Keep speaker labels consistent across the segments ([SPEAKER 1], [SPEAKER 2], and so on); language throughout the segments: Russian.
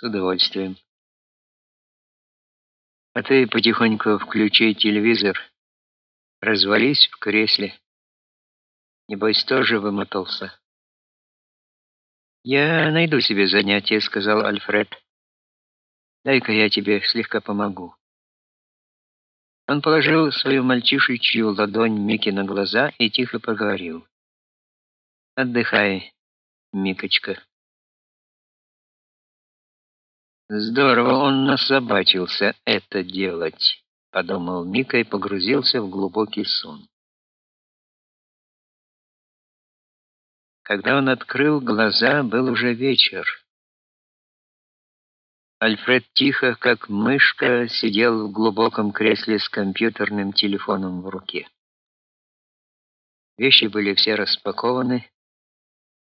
[SPEAKER 1] С удовольствием. А ты потихоньку включи телевизор. Развались в кресле. Небось, тоже вымотался. Я найду себе занятие, сказал Альфред. Дай-ка я тебе слегка помогу. Он положил свою мальчишечью ладонь Мике на глаза и тихо проговорил: "Отдыхай, Микочка". Здорово он насобачился это делать, подумал Мика и погрузился в глубокий сон. Когда он открыл глаза, был уже вечер. Альфред тихо, как мышка, сидел в глубоком кресле с компьютерным телефоном в руке. Вещи были все распакованы,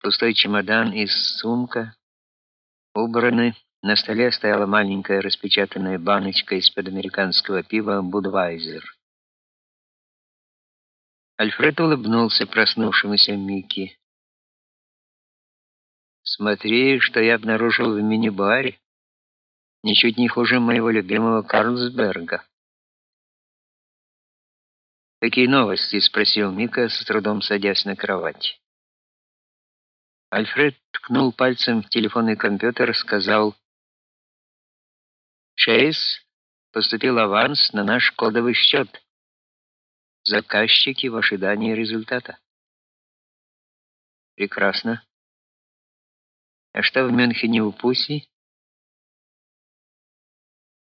[SPEAKER 1] пустой чемодан и сумка убраны. На столе стояла маленькая распечатанная баночка из-под американского пива Budweiser. Альфред улыбнулся проснувшемуся Микки. Смотри, что я обнаружил в мини-баре. Ничуть не хуже моего любимого Карлсберга. Какие новости, спросил Мика, с трудом садясь на кровать. Альфред ткнул пальцем в телефонный компьютер, сказал: Чейз поступил аванс на наш кодовый счет. Заказчики в ожидании результата. Прекрасно. А что в Мюнхене у Пуси?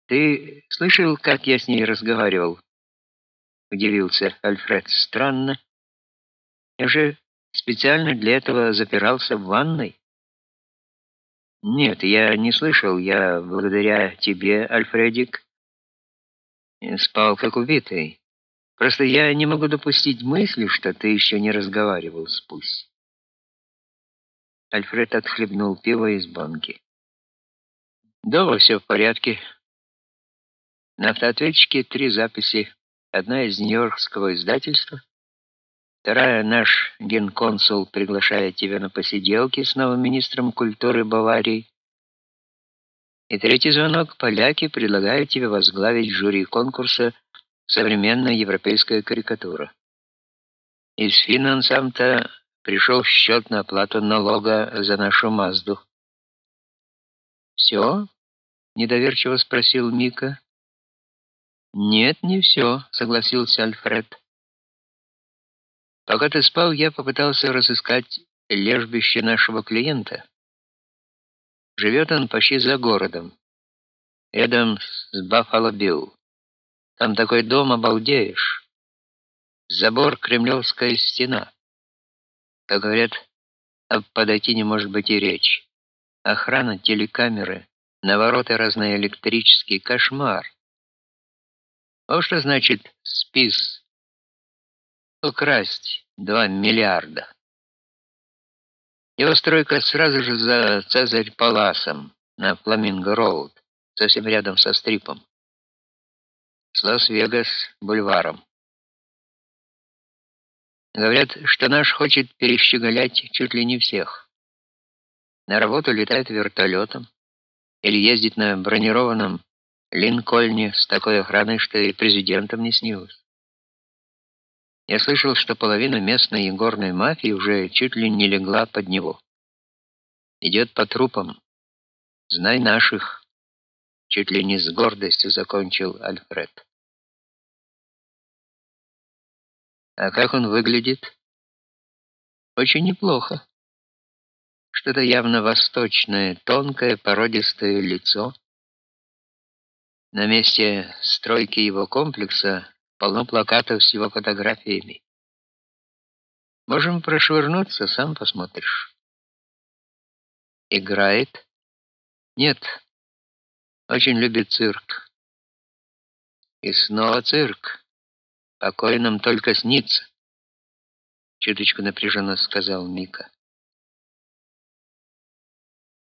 [SPEAKER 1] Ты слышал, как я с ней разговаривал? Удивился Альфред. Странно. Я же специально для этого запирался в ванной. Нет, я не слышал. Я благодаря тебе, Альфредик, спал как убитый. Просто я не могу допустить мысли, что ты еще не разговаривал с Пусси. Альфред отхлебнул пиво из банки. Дома все в порядке. На автоответчике три записи. Одна из нью-йоркского издательства, Вторая, наш генконсул приглашает тебя на посиделки с новым министром культуры Баварии. И третий звонок, поляки предлагают тебе возглавить жюри конкурса «Современная европейская карикатура». Из финансам-то пришел счет на оплату налога за нашу Мазду. «Все?» — недоверчиво спросил Мика. «Нет, не все», — согласился Альфред. Пока ты спал, я попытался разыскать лежбище нашего клиента. Живет он почти за городом, рядом с Баффало Билл. Там такой дом обалдеешь. Забор Кремлевская стена. Как говорят, подойти не может быть и речь. Охрана, телекамеры, навороты разные электрические, кошмар. Вот что значит спис украсть 2 миллиарда. Его стройка сразу же за Цезарь Паласом на Фламинго-роуд, совсем рядом со стрипом. С Лас-Вегас бульваром. Говорят, что наш хочет перещеголять чуть ли не всех. На работу летает вертолетом или ездит на бронированном Линкольне с такой охраной, что и президентом не снилось. Я слышал, что половина местной игорной мафии уже чуть ли не легла под него. Идет по трупам. Знай наших. Чуть ли не с гордостью закончил Альфред. А как он выглядит? Очень неплохо. Что-то явно восточное, тонкое, породистое лицо. На месте стройки его комплекса полно плакатов с его фотографиями. Можем прошвырнуться, сам посмотришь. Играет? Нет. Очень любит цирк. И снова цирк. Покой нам только снится. Чуточку напряженно сказал Мика.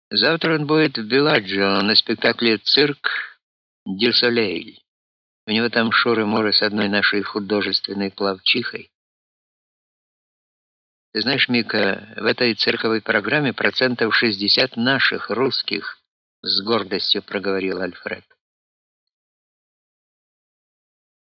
[SPEAKER 1] Завтра он будет в Беладжио на спектакле «Цирк Дю Солейль». У него там шуры-муры с одной нашей художественной пловчихой. Ты знаешь, Мика, в этой цирковой программе процентов 60 наших, русских. с гордостью проговорил Альфред.